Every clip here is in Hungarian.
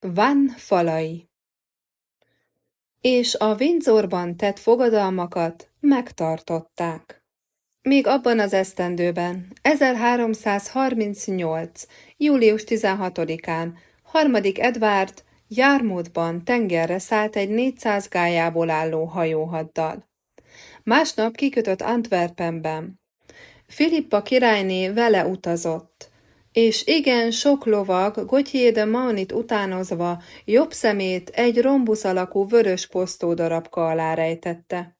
Van falai És a Windsorban tett fogadalmakat megtartották. Még abban az esztendőben, 1338. július 16-án, harmadik Edvárd Jármódban tengerre szállt egy 400 gályából álló hajóhaddal. Másnap kikötött Antwerpenben. Filippa királyné vele utazott, és igen sok lovag Gauthier de Maunit utánozva jobb szemét egy rombusz alakú vörös posztódarabka alá rejtette.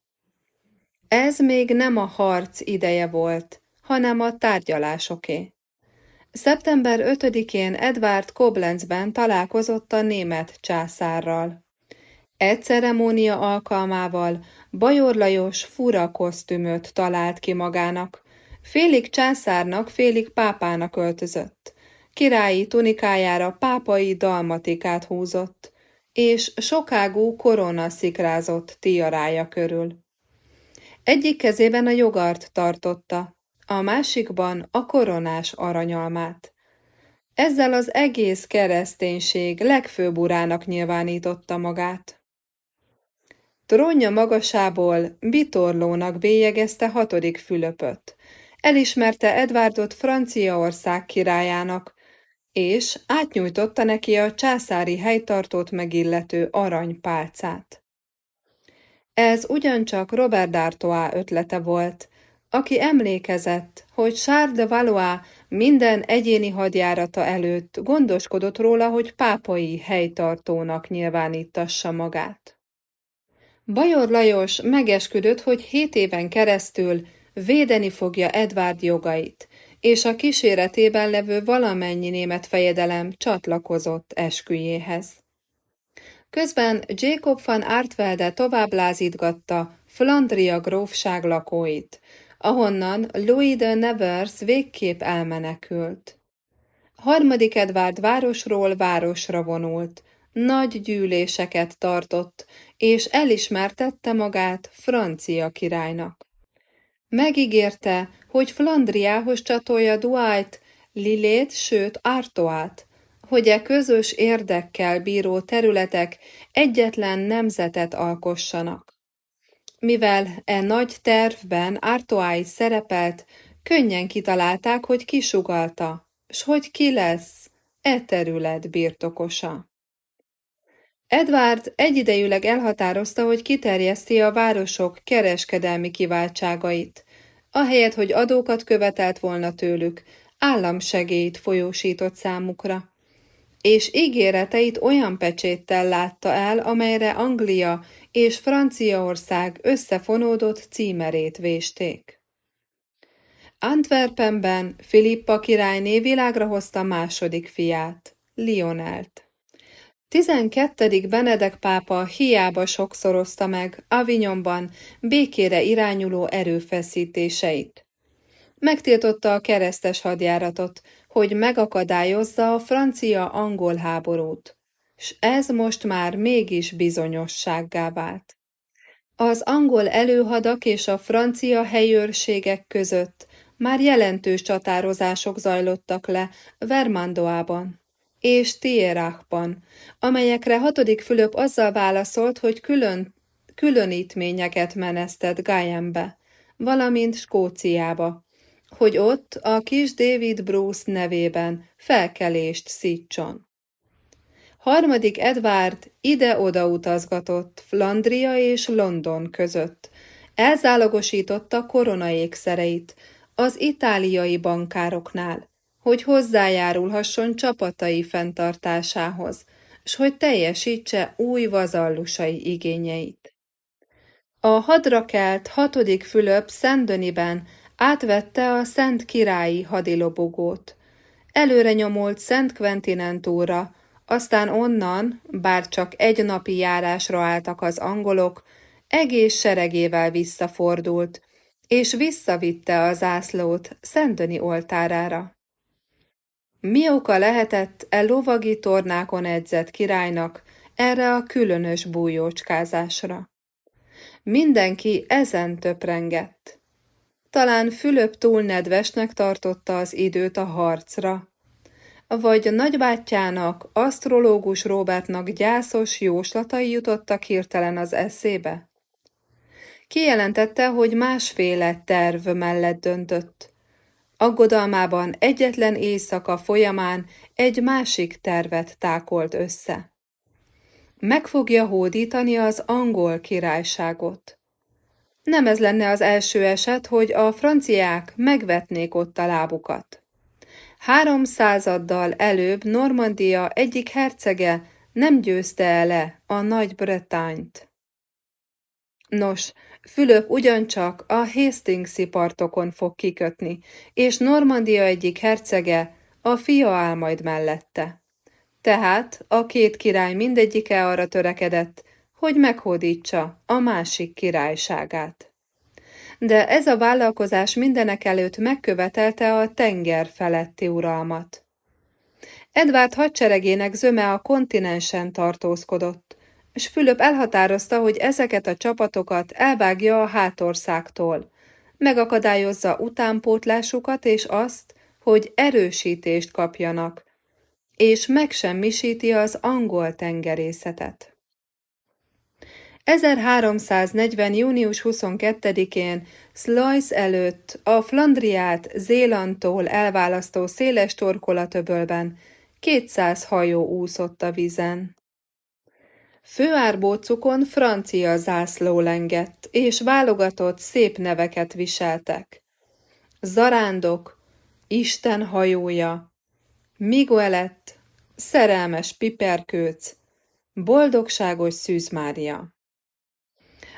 Ez még nem a harc ideje volt, hanem a tárgyalásoké. Szeptember 5-én Edward Koblenzben találkozott a német császárral. Egy ceremónia alkalmával Bajor Lajos fura kosztümöt talált ki magának, félig császárnak, félig pápának öltözött. Királyi tunikájára pápai dalmatikát húzott, és sokágú korona szikrázott tiarája körül. Egyik kezében a jogart tartotta, a másikban a koronás aranyalmát. Ezzel az egész kereszténység legfőbb urának nyilvánította magát. Trónja magasából bitorlónak bélyegezte hatodik Fülöpöt. Elismerte Edwardot Franciaország királyának, és átnyújtotta neki a császári helytartót megillető aranypálcát. Ez ugyancsak Robert d'Artois ötlete volt, aki emlékezett, hogy Charles de Valois minden egyéni hadjárata előtt gondoskodott róla, hogy pápai helytartónak nyilvánítassa magát. Bajor Lajos megesküdött, hogy hét éven keresztül védeni fogja Edvárd jogait, és a kíséretében levő valamennyi német fejedelem csatlakozott esküjéhez. Közben Jacob van Artvelde tovább lázítgatta Flandria grófság lakóit, ahonnan Louis de Nevers végképp elmenekült. Harmadik Edvárd városról városra vonult, nagy gyűléseket tartott, és elismertette magát francia királynak. Megígérte, hogy Flandriához csatolja Duájt, Lilét, sőt Artoát, hogy e közös érdekkel bíró területek egyetlen nemzetet alkossanak. Mivel e nagy tervben Artoái szerepelt, könnyen kitalálták, hogy kisugalta, s hogy ki lesz e terület birtokosa. Edward egyidejűleg elhatározta, hogy kiterjeszti a városok kereskedelmi kiváltságait, ahelyett, hogy adókat követelt volna tőlük, államsegélyt folyósított számukra és ígéreteit olyan pecséttel látta el, amelyre Anglia és Franciaország összefonódott címerét vésték. Antwerpenben Filippa királyné világra hozta második fiát, Lionelt. 12. Benedek pápa hiába sokszorozta meg Avignonban békére irányuló erőfeszítéseit. Megtiltotta a keresztes hadjáratot, hogy megakadályozza a francia-angol háborút, s ez most már mégis bizonyossággá vált. Az angol előhadak és a francia helyőrségek között már jelentős csatározások zajlottak le Vermandoában és Tierachban, amelyekre hatodik Fülöp azzal válaszolt, hogy külön, különítményeket menesztett Gájembe, valamint Skóciába, hogy ott a kis David Bruce nevében felkelést szítson. Harmadik Edward ide-oda utazgatott Flandria és London között. Elzálogosította koronaékszereit az itáliai bankároknál, hogy hozzájárulhasson csapatai fenntartásához, s hogy teljesítse új vazallusai igényeit. A hadra kelt hatodik Fülöp Szendöniben Átvette a Szent Királyi hadilobogót. Előre nyomult Szent Quentinentúra, aztán onnan, bár csak egy napi járásra álltak az angolok, egész seregével visszafordult, és visszavitte a zászlót Szentöni oltárára. Mi oka lehetett e lovagi tornákon edzett királynak erre a különös bújócskázásra? Mindenki ezen töprengett. Talán Fülöp túl nedvesnek tartotta az időt a harcra. vagy nagybátyjának, asztrológus Robertnak gyászos jóslatai jutottak hirtelen az eszébe? Kijelentette, hogy másféle terv mellett döntött. Aggodalmában egyetlen éjszaka folyamán egy másik tervet tákolt össze. Meg fogja hódítani az angol királyságot. Nem ez lenne az első eset, hogy a franciák megvetnék ott a lábukat. Három századdal előbb Normandia egyik hercege nem győzte el a Nagy-Bretányt. Nos, Fülöp ugyancsak a Hastingsi partokon fog kikötni, és Normandia egyik hercege, a fia áll majd mellette. Tehát a két király mindegyike arra törekedett, hogy meghódítsa a másik királyságát. De ez a vállalkozás mindenek előtt megkövetelte a tenger feletti uralmat. Edvárd hadseregének zöme a kontinensen tartózkodott, és Fülöp elhatározta, hogy ezeket a csapatokat elvágja a hátországtól, megakadályozza utánpótlásukat és azt, hogy erősítést kapjanak, és megsemmisíti az angol tengerészetet. 1340. június 22-én Sluys előtt a Flandriát Zélandtól elválasztó széles torkolatöbölben 200 hajó úszott a vízen. Főárbócukon francia zászló lengett, és válogatott szép neveket viseltek. Zarándok, Isten hajója, Miguelett, szerelmes piperkőc, boldogságos Szűz Mária.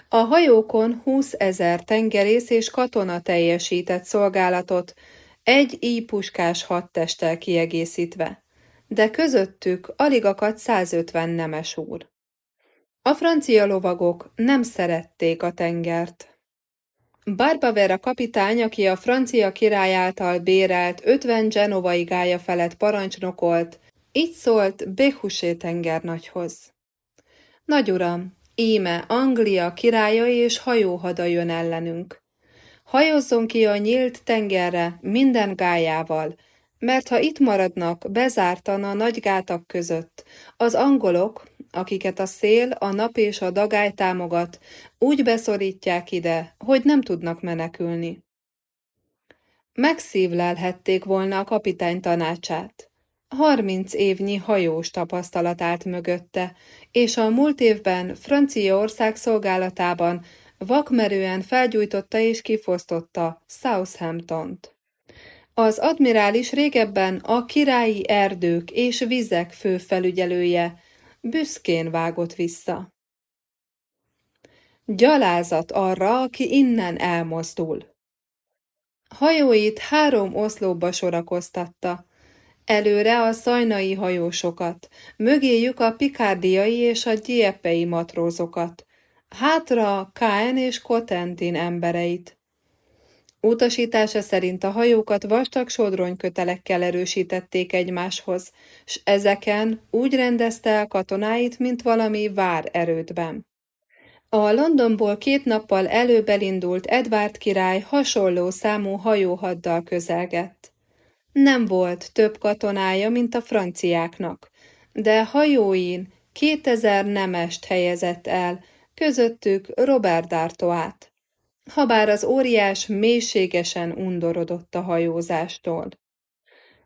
A hajókon 20 ezer tengerész és katona teljesített szolgálatot, egy íjpuskás hadtesttel kiegészítve, de közöttük alig akadt 150 nemes úr. A francia lovagok nem szerették a tengert. Barbavera kapitány, aki a francia király által bérelt 50 genovai gája felett parancsnokolt, így szólt Béhusé tengernagyhoz. Nagy uram, íme Anglia királya és hajóhada jön ellenünk. Hajozzon ki a nyílt tengerre minden gájával, mert ha itt maradnak bezártan a nagy gátak között, az angolok, akiket a szél, a nap és a dagály támogat, úgy beszorítják ide, hogy nem tudnak menekülni. Megszívlelhették volna a kapitány tanácsát. Harminc évnyi hajós tapasztalat állt mögötte, és a múlt évben Franciaország szolgálatában vakmerően felgyújtotta és kifosztotta Southamptont. Az admirális régebben a királyi erdők és vizek főfelügyelője, büszkén vágott vissza. Gyalázat arra, aki innen elmozdul. Hajóit három oszlopba sorakoztatta, előre a szajnai hajósokat, mögéjük a pikárdiai és a diepei matrózokat, hátra Káen és Kotentin embereit. Utasítása szerint a hajókat vastag sodronykötelekkel erősítették egymáshoz, s ezeken úgy rendezte el katonáit, mint valami vár erődben. A Londonból két nappal előbb elindult Edward király hasonló számú hajóhaddal közelgett. Nem volt több katonája, mint a franciáknak, de hajóin kétezer nemest helyezett el, közöttük Robert D'Artoát habár az óriás mélységesen undorodott a hajózástól.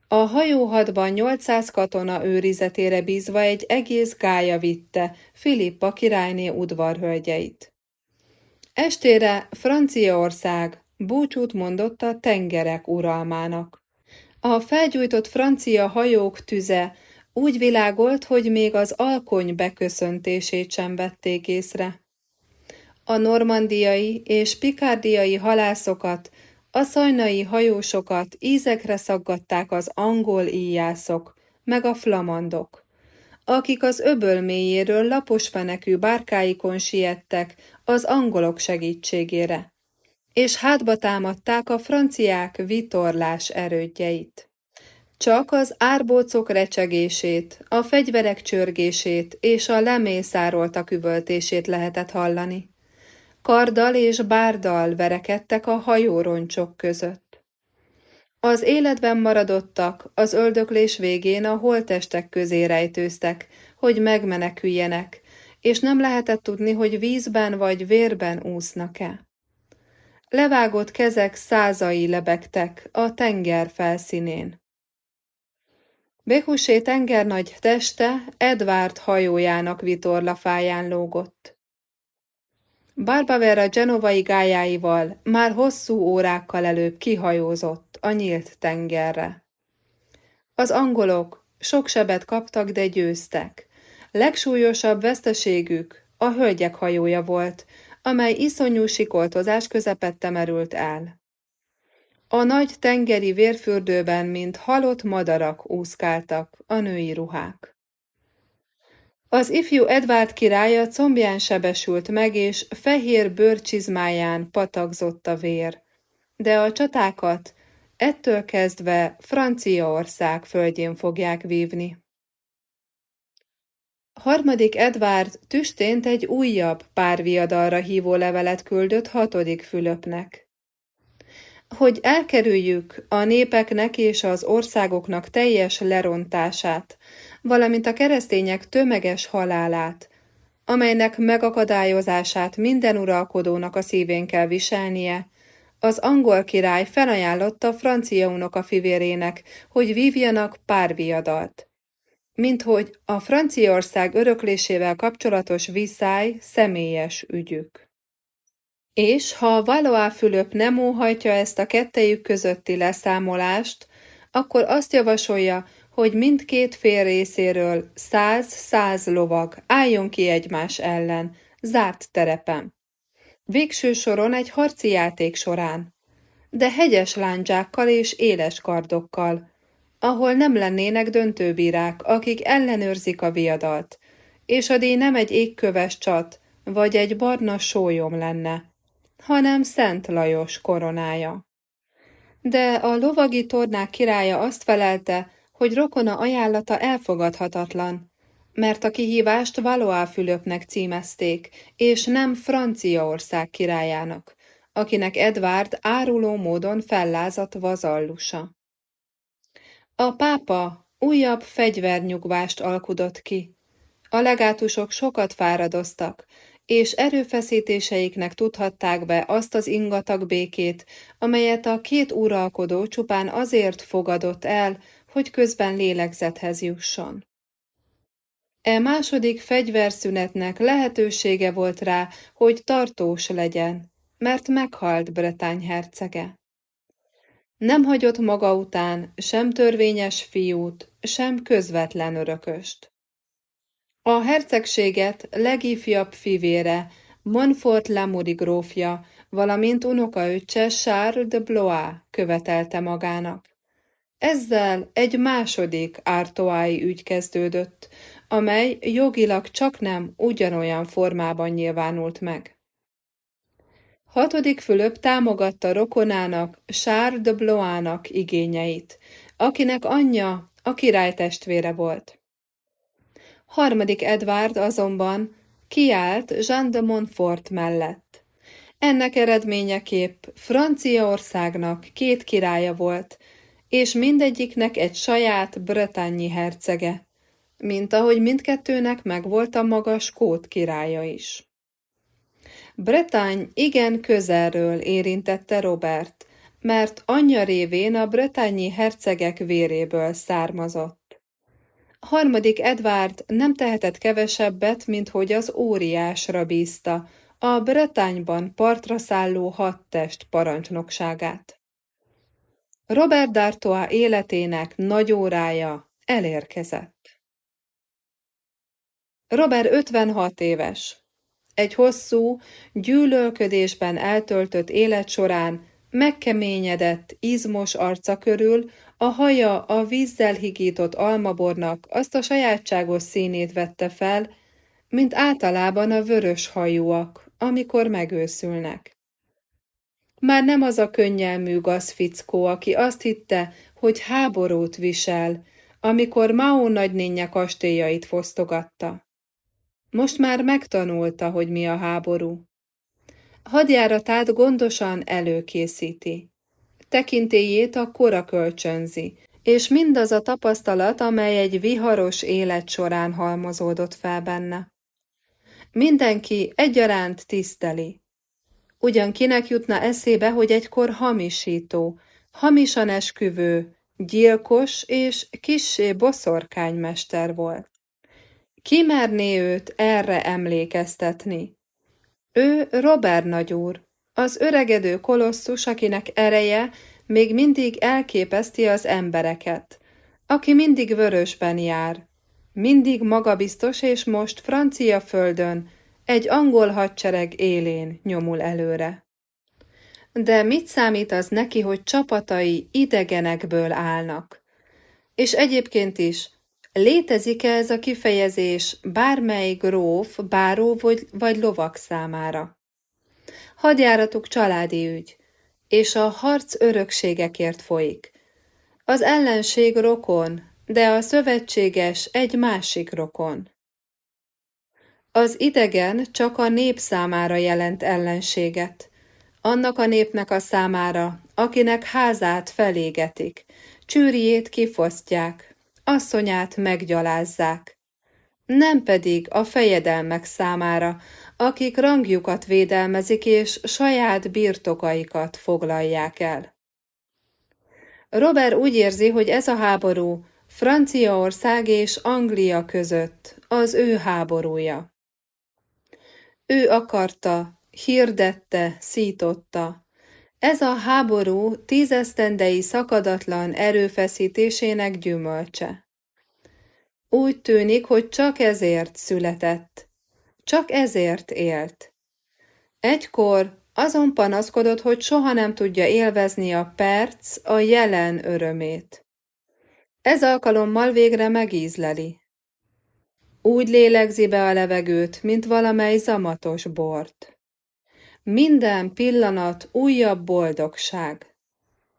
A hajóhadban 800 katona őrizetére bízva egy egész gája vitte Filippa királyné udvarhölgyeit. Estére Franciaország búcsút mondott a tengerek uralmának. A felgyújtott francia hajók tüze úgy világolt, hogy még az alkony beköszöntését sem vették észre. A normandiai és pikárdiai halászokat, a szajnai hajósokat ízekre szaggatták az angol íjászok, meg a flamandok, akik az öböl mélyéről lapos bárkáikon siettek az angolok segítségére, és hátba támadták a franciák vitorlás erődjeit. Csak az árbócok recsegését, a fegyverek csörgését és a lemészároltak üvöltését lehetett hallani karddal és bárdal verekedtek a hajóroncsok között. Az életben maradottak az öldöklés végén a holtestek közé rejtőztek, hogy megmeneküljenek, és nem lehetett tudni, hogy vízben vagy vérben úsznak-e. Levágott kezek százai lebegtek a tenger felszínén. Békusé tengernagy teste Edward hajójának vitorlafáján lógott. Barbavera genovai gályáival már hosszú órákkal előbb kihajózott a nyílt tengerre. Az angolok sok sebet kaptak, de győztek. Legsúlyosabb veszteségük a hölgyek hajója volt, amely iszonyú sikoltozás közepette merült el. A nagy tengeri vérfürdőben, mint halott madarak úszkáltak a női ruhák. Az ifjú Edvárd királya combján sebesült meg, és fehér bőrcsizmáján patakzott a vér. De a csatákat ettől kezdve Franciaország földjén fogják vívni. Harmadik Edvárd tüstént egy újabb párviadalra hívó levelet küldött hatodik Fülöpnek. Hogy elkerüljük a népeknek és az országoknak teljes lerontását, valamint a keresztények tömeges halálát, amelynek megakadályozását minden uralkodónak a szívén kell viselnie, az angol király felajánlotta francia unoka fivérének, hogy vívjanak párviadalt mint hogy a Franciaország öröklésével kapcsolatos viszály személyes ügyük. És ha Valois Fülöp nem óhajtja ezt a kettejük közötti leszámolást, akkor azt javasolja, hogy mindkét fél részéről száz-száz lovag álljon ki egymás ellen, zárt terepen. Végső soron egy harci játék során, de hegyes lándzsákkal és éles kardokkal, ahol nem lennének döntőbírák, akik ellenőrzik a viadalt, és a díj nem egy égköves csat, vagy egy barna sólyom lenne, hanem Szent Lajos koronája. De a lovagi tornák királya azt felelte, hogy rokona ajánlata elfogadhatatlan, mert a kihívást Valois Fülöpnek címezték, és nem Franciaország királyának, akinek Edvárd áruló módon fellázadt vazallusa. A pápa újabb fegyvernyugvást alkudott ki. A legátusok sokat fáradoztak, és erőfeszítéseiknek tudhatták be azt az ingatag békét, amelyet a két uralkodó csupán azért fogadott el, hogy közben lélegzethez jusson. E második fegyverszünetnek lehetősége volt rá, hogy tartós legyen, mert meghalt Bretány hercege. Nem hagyott maga után sem törvényes fiút, sem közvetlen örököst. A hercegséget legifjabb fivére, Montfort Lamuri grófja, valamint unokaöccse Charles de Blois követelte magának. Ezzel egy második ártoái ügy kezdődött, amely jogilag csak nem ugyanolyan formában nyilvánult meg. Hatodik Fülöp támogatta rokonának, Charles de Blois-nak igényeit, akinek anyja a király testvére volt. Harmadik Edward azonban kiállt Jean de Montfort mellett. Ennek eredményeképp Franciaországnak két királya volt, és mindegyiknek egy saját bretányi hercege, mint ahogy mindkettőnek megvolt a maga skót királya is. Bretány igen közelről érintette Robert, mert anyja révén a bretányi hercegek véréből származott. Harmadik Edward nem tehetett kevesebbet, mint hogy az óriásra bízta, a Bretányban partra szálló hadtest parancsnokságát. Robert d'Artois életének nagy órája elérkezett. Robert 56 éves. Egy hosszú, gyűlölködésben eltöltött élet során megkeményedett, izmos arca körül a haja a vízzel higított almabornak azt a sajátságos színét vette fel, mint általában a vörös hajúak, amikor megőszülnek. Már nem az a könnyelmű gazfickó, aki azt hitte, hogy háborút visel, amikor Mao nagynénye kastélyait fosztogatta. Most már megtanulta, hogy mi a háború. Hadjáratát gondosan előkészíti. tekintélyét a kora kölcsönzi, és mindaz a tapasztalat, amely egy viharos élet során halmozódott fel benne. Mindenki egyaránt tiszteli. Ugyan kinek jutna eszébe, hogy egykor hamisító, hamisan esküvő, gyilkos és kissé boszorkánymester volt. Ki merné őt erre emlékeztetni? Ő Robert nagyúr, az öregedő kolosszus, akinek ereje még mindig elképeszti az embereket, aki mindig vörösben jár, mindig magabiztos és most francia földön, egy angol hadsereg élén nyomul előre. De mit számít az neki, hogy csapatai idegenekből állnak? És egyébként is, létezik-e ez a kifejezés bármely gróf, báró vagy, vagy lovak számára? Hadjáratuk családi ügy, és a harc örökségekért folyik. Az ellenség rokon, de a szövetséges egy másik rokon. Az idegen csak a nép számára jelent ellenséget, annak a népnek a számára, akinek házát felégetik, csűriét kifosztják, asszonyát meggyalázzák, nem pedig a fejedelmek számára, akik rangjukat védelmezik és saját birtokaikat foglalják el. Robert úgy érzi, hogy ez a háború Franciaország és Anglia között az ő háborúja. Ő akarta, hirdette, szította. Ez a háború tízesztendei szakadatlan erőfeszítésének gyümölcse. Úgy tűnik, hogy csak ezért született, csak ezért élt. Egykor azon panaszkodott, hogy soha nem tudja élvezni a perc, a jelen örömét. Ez alkalommal végre megízleli. Úgy lélegzi be a levegőt, mint valamely zamatos bort. Minden pillanat újabb boldogság.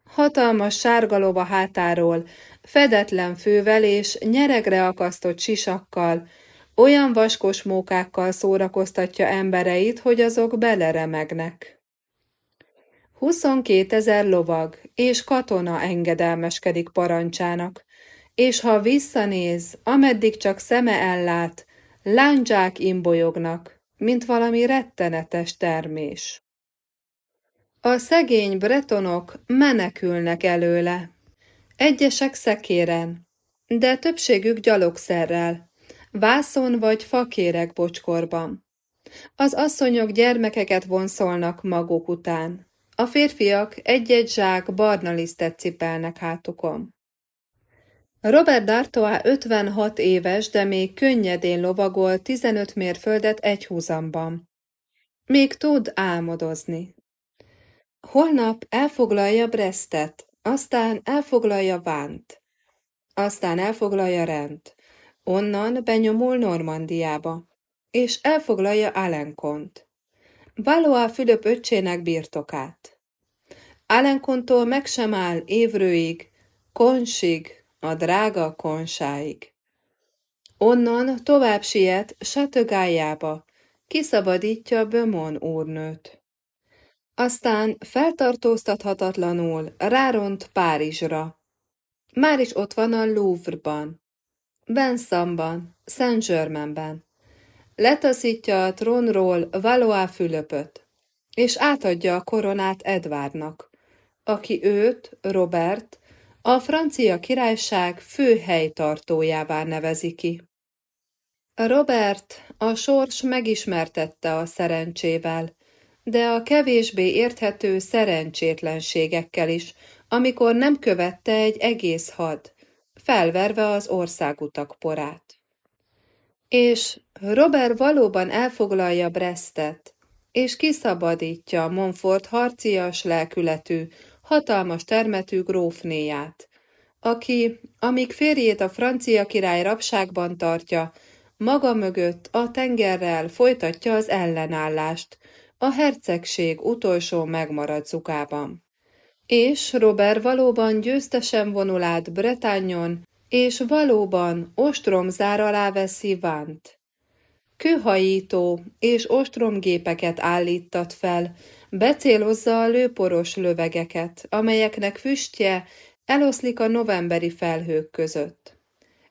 Hatalmas sárga lova hátáról, fedetlen fővel és nyeregre akasztott sisakkal, olyan vaskos mókákkal szórakoztatja embereit, hogy azok beleremegnek. Huszonkét ezer lovag és katona engedelmeskedik parancsának, és ha visszanéz, ameddig csak szeme ellát, lándzsák imbolyognak, mint valami rettenetes termés. A szegény bretonok menekülnek előle. Egyesek szekéren, de többségük gyalogszerrel, vászon vagy fakérek bocskorban. Az asszonyok gyermekeket vonszolnak maguk után. A férfiak egy-egy zsák barna lisztet cipelnek hátukon. Robert D'Artois 56 éves, de még könnyedén lovagol 15 mérföldet egy húzamban. Még tud álmodozni. Holnap elfoglalja Brestet, aztán elfoglalja Vánt, aztán elfoglalja Rent, onnan benyomul Normandiába, és elfoglalja Alenkont. Valois Fülöp öccsének birtokát. Alenkontól meg sem áll évrőig, Konsig, a drága konsáig. Onnan tovább siet Satögájába, kiszabadítja Bömon úrnőt. Aztán feltartóztathatatlanul ráront Párizsra. Már is ott van a Louvre-ban, Benszamban, Saint-Germainben. Letaszítja a trónról Valois Fülöpöt, és átadja a koronát Edvárnak, aki őt, Robert, a francia királyság fő helytartójává nevezi ki. Robert a sors megismertette a szerencsével, de a kevésbé érthető szerencsétlenségekkel is, amikor nem követte egy egész had, felverve az országutak porát. És Robert valóban elfoglalja Brestet, és kiszabadítja Monfort harcias lelkületű, hatalmas termetű grófnéját, aki, amíg férjét a francia király rabságban tartja, maga mögött a tengerrel folytatja az ellenállást, a hercegség utolsó megmaradt zukában. És Robert valóban győztesen vonul át Bretányon, és valóban ostrom zár alá veszi Vánt. Kőhajító és ostromgépeket állítat fel, becélozza a lőporos lövegeket, amelyeknek füstje eloszlik a novemberi felhők között.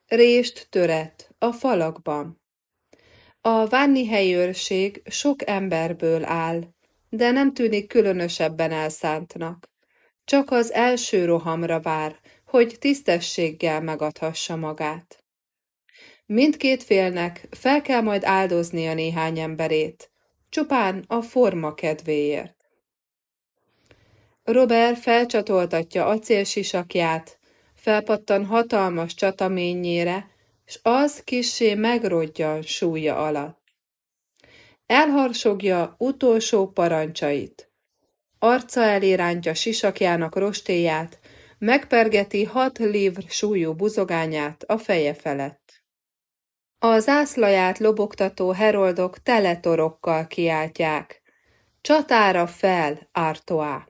Rést töret a falakban. A Vánni helyőrség sok emberből áll, de nem tűnik különösebben elszántnak. Csak az első rohamra vár, hogy tisztességgel megadhassa magát. Mindkét félnek fel kell majd áldoznia néhány emberét, csupán a forma kedvéért. Robert felcsatoltatja acélsisakját, felpattan hatalmas csataményére, s az kissé megrodjan súlya alatt. Elharsogja utolsó parancsait. Arca elé sisakjának rostéját, megpergeti hat livr súlyú buzogányát a feje felett. A zászlaját lobogtató heroldok teletorokkal kiáltják. Csatára fel, Artoá!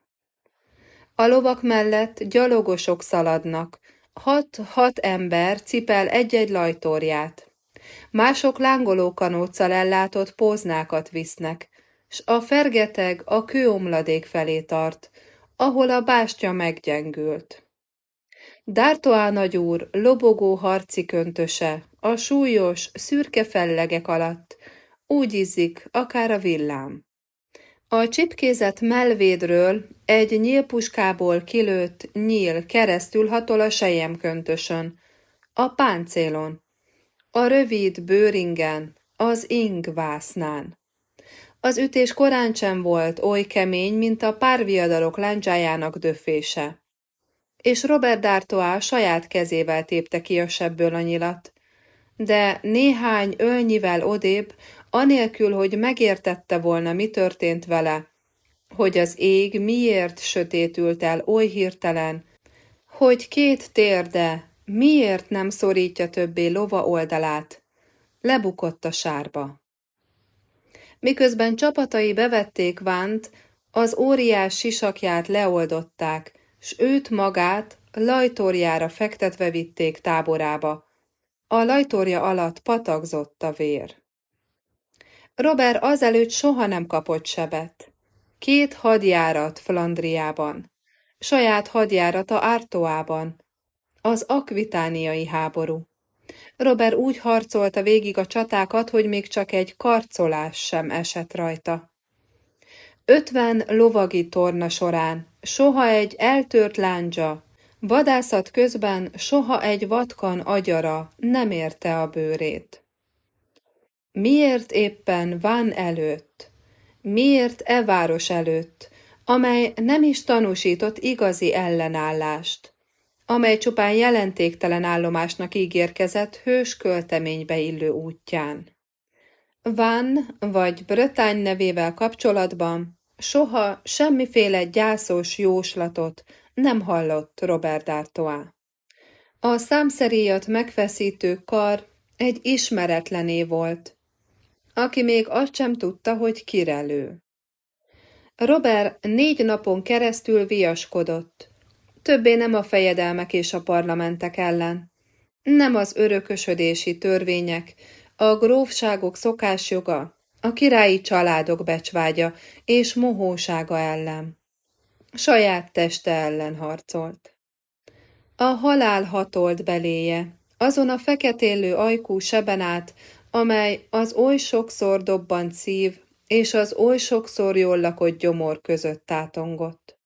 A lovak mellett gyalogosok szaladnak, hat-hat ember cipel egy-egy lajtorját. Mások lángoló kanóccal ellátott póznákat visznek, s a fergeteg a kőomladék felé tart, ahol a bástya meggyengült. Dártoá nagyúr lobogó harci köntöse, a súlyos, szürke fellegek alatt, úgy izzik, akár a villám. A csipkézett melvédről egy nyílpuskából kilőtt nyíl keresztül hatol a sejemköntösön, a páncélon, a rövid bőringen, az ing vásznán. Az ütés korán sem volt oly kemény, mint a párviadalok láncsájának döfése. És Robert D'Artois saját kezével tépte ki a sebből a nyilat, de néhány ölnyivel odébb, anélkül, hogy megértette volna, mi történt vele, hogy az ég miért sötétült el oly hirtelen, hogy két térde miért nem szorítja többé lova oldalát, lebukott a sárba. Miközben csapatai bevették Vánt, az óriás sisakját leoldották, s őt magát lajtorjára fektetve vitték táborába. A lajtorja alatt patagzott a vér. Robert azelőtt soha nem kapott sebet. Két hadjárat Flandriában, saját hadjárata Ártoában, az akvitániai háború. Robert úgy harcolta végig a csatákat, hogy még csak egy karcolás sem esett rajta. Ötven lovagi torna során soha egy eltört lándzsa, vadászat közben soha egy vatkan agyara nem érte a bőrét. Miért éppen van előtt? Miért e város előtt, amely nem is tanúsított igazi ellenállást, amely csupán jelentéktelen állomásnak ígérkezett hős költeménybe illő útján? Van vagy Brötány nevével kapcsolatban soha semmiféle gyászos jóslatot nem hallott Robert D'Artois. A számszeríjat megfeszítő kar egy ismeretlené volt, aki még azt sem tudta, hogy kirelő. Robert négy napon keresztül viaskodott, többé nem a fejedelmek és a parlamentek ellen, nem az örökösödési törvények, a grófságok szokásjoga, a királyi családok becsvágya és mohósága ellen. Saját teste ellen harcolt. A halál hatolt beléje, azon a feketélő ajkú seben át, amely az oly sokszor dobbant szív és az oly sokszor jól lakott gyomor között tátongott.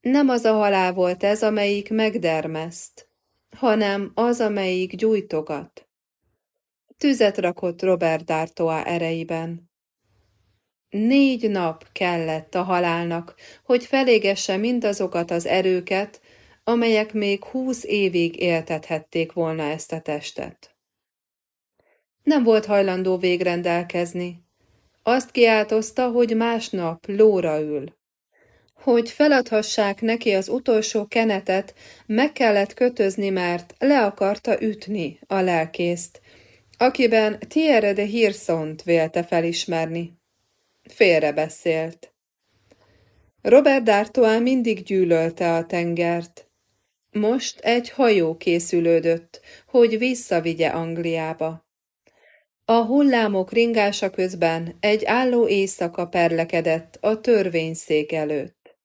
Nem az a halál volt ez, amelyik megdermeszt, hanem az, amelyik gyújtogat. Tüzet rakott Robert D'Artois ereiben. Négy nap kellett a halálnak, hogy felégesse mindazokat az erőket, amelyek még húsz évig éltethették volna ezt a testet. Nem volt hajlandó végrendelkezni. Azt kiáltozta, hogy másnap lóra ül. Hogy feladhassák neki az utolsó kenetet, meg kellett kötözni, mert le akarta ütni a lelkészt, akiben Thierry de Hirsont vélte felismerni. Félre beszélt. Robert D'Artois mindig gyűlölte a tengert. Most egy hajó készülődött, hogy visszavigye Angliába. A hullámok ringása közben egy álló éjszaka perlekedett a törvényszék előtt.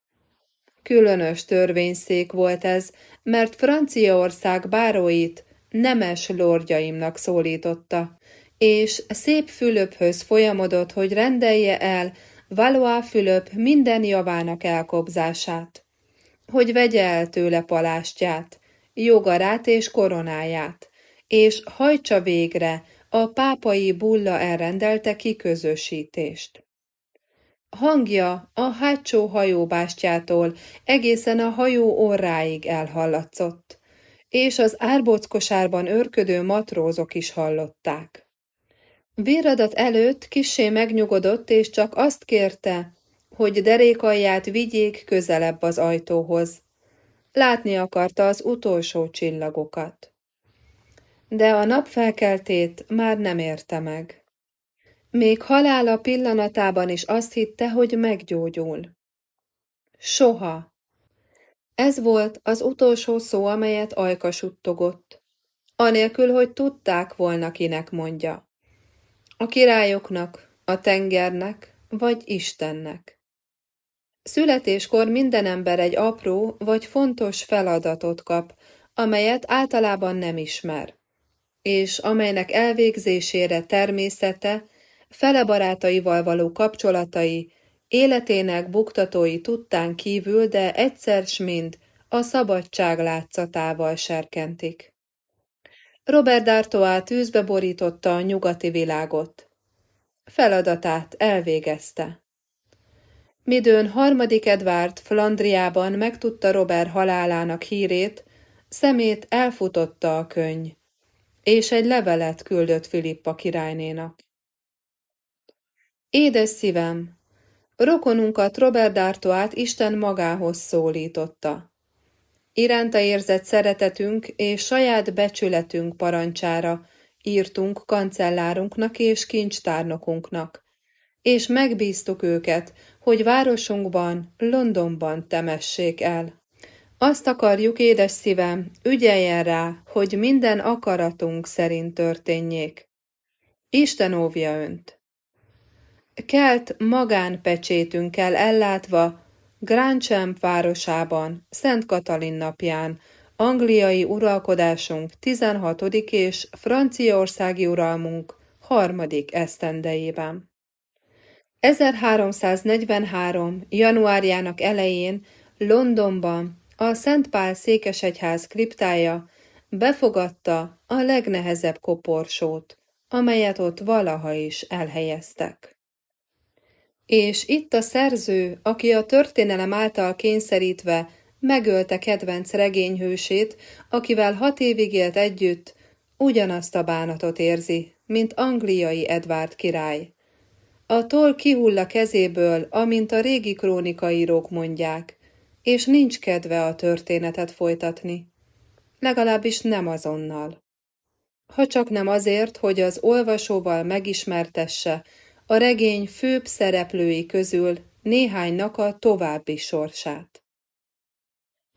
Különös törvényszék volt ez, mert Franciaország báróit nemes lordjaimnak szólította, és szép Fülöphöz folyamodott, hogy rendelje el Valois Fülöp minden javának elkobzását, hogy vegye el tőle palástját, jogarát és koronáját, és hajtsa végre a pápai bulla elrendelte kiközösítést. Hangja a hátsó hajóbástyától egészen a hajó orráig elhallatszott, és az árbockosárban örködő matrózok is hallották. Véradat előtt kissé megnyugodott, és csak azt kérte, hogy derékalját vigyék közelebb az ajtóhoz. Látni akarta az utolsó csillagokat. De a napfelkeltét már nem érte meg. Még halála pillanatában is azt hitte, hogy meggyógyul. Soha. Ez volt az utolsó szó, amelyet Ajka suttogott, anélkül, hogy tudták volna, kinek mondja. A királyoknak, a tengernek, vagy Istennek. Születéskor minden ember egy apró vagy fontos feladatot kap, amelyet általában nem ismer, és amelynek elvégzésére természete, fele barátaival való kapcsolatai, életének buktatói tudtán kívül, de egyszer s mind a szabadság látszatával serkentik. Robert D'Artois tűzbe borította a nyugati világot. Feladatát elvégezte. Midőn harmadik Edward Flandriában megtudta Robert halálának hírét, szemét elfutotta a könny, és egy levelet küldött Filippa királynénak. Édes szívem, rokonunkat Robert D'Artoát Isten magához szólította. Iránta érzett szeretetünk és saját becsületünk parancsára írtunk kancellárunknak és kincstárnokunknak, és megbíztuk őket, hogy városunkban, Londonban temessék el. Azt akarjuk, édes szívem, ügyeljen rá, hogy minden akaratunk szerint történjék. Isten óvja önt! Kelt magánpecsétünkkel ellátva, Grandchamp városában, Szent Katalin napján, angliai uralkodásunk 16. és franciaországi uralmunk harmadik esztendejében. 1343. januárjának elején Londonban a Szent Pál székesegyház kriptája befogadta a legnehezebb koporsót, amelyet ott valaha is elhelyeztek. És itt a szerző, aki a történelem által kényszerítve megölte kedvenc regényhősét, akivel hat évig élt együtt, ugyanazt a bánatot érzi, mint angliai Edvárd király. A toll kihull a kezéből, amint a régi krónikaírók mondják, és nincs kedve a történetet folytatni. Legalábbis nem azonnal. Ha csak nem azért, hogy az olvasóval megismertesse, a regény főbb szereplői közül néhánynak a további sorsát.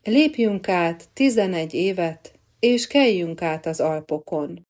Lépjünk át tizenegy évet, és keljünk át az Alpokon.